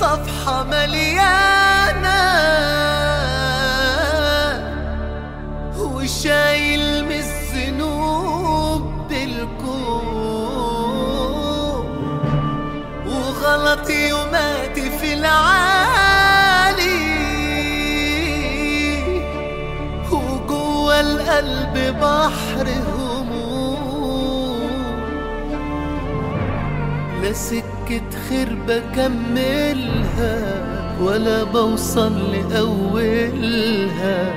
صفحة مليانة. وشايل من الذنوب بالكوب وغلطي وماتي في العالي. وجوه القلب بحر هموم سكة خير بكملها ولا بوصل لأولها.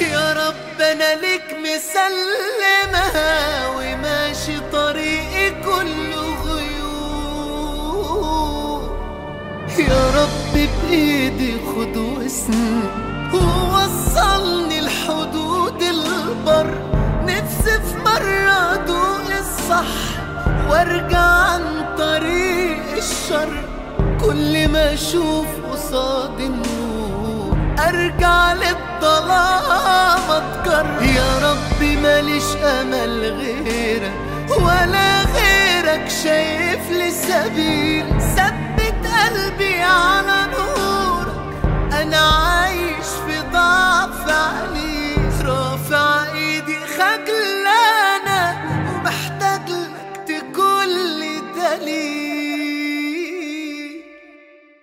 يا رب أنا ليك مسلمها وماشي طريقي كله غيوب يا رب بإيدي خد واسند ووصلني لحدود البر. نفسي في مرة أدوق الصح وارجع عن طريق الشر. كل ما أشوف قصاد النور. أرجع للظلام اتكر يا ربي ماليش أمل غيرك ولا غيرك شايف لي سبيل ثبت